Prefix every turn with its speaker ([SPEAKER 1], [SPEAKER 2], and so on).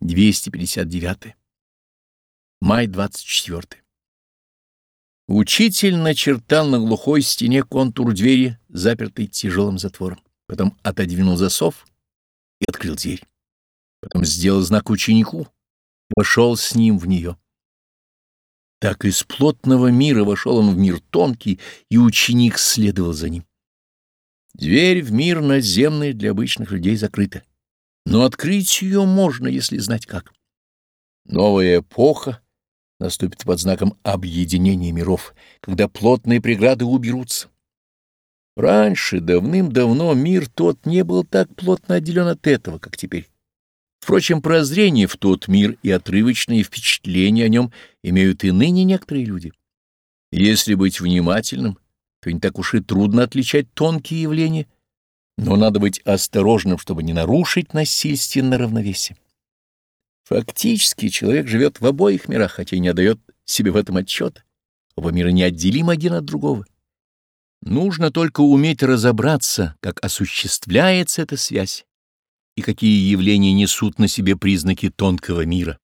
[SPEAKER 1] 259. Май 24. Учитель начертал на глухой стене контур двери, запертой тяжелым затвором. Потом отодвинул засов и открыл дверь. Потом сделал знак ученику и вошел с ним в нее. Так из плотного мира вошел он в мир тонкий, и ученик следовал за ним. Дверь в мир наземный для обычных людей закрыта, но открыть ее можно, если знать как. Новая эпоха наступит под знаком объединения миров, когда плотные преграды уберутся. Раньше, давным-давно, мир тот не был так плотно отделен от этого, как теперь. Впрочем, прозрение в тот мир и отрывочные впечатления о нем имеют и ныне некоторые люди. Если быть внимательным, то не так уж и трудно отличать тонкие явления, но надо быть осторожным, чтобы не нарушить насильственное равновесие. Фактически человек живет в обоих мирах, хотя и не дает себе в этом отчета. Оба мира неотделимы один от другого. Нужно только уметь разобраться, как осуществляется эта связь и какие явления несут на себе признаки тонкого мира.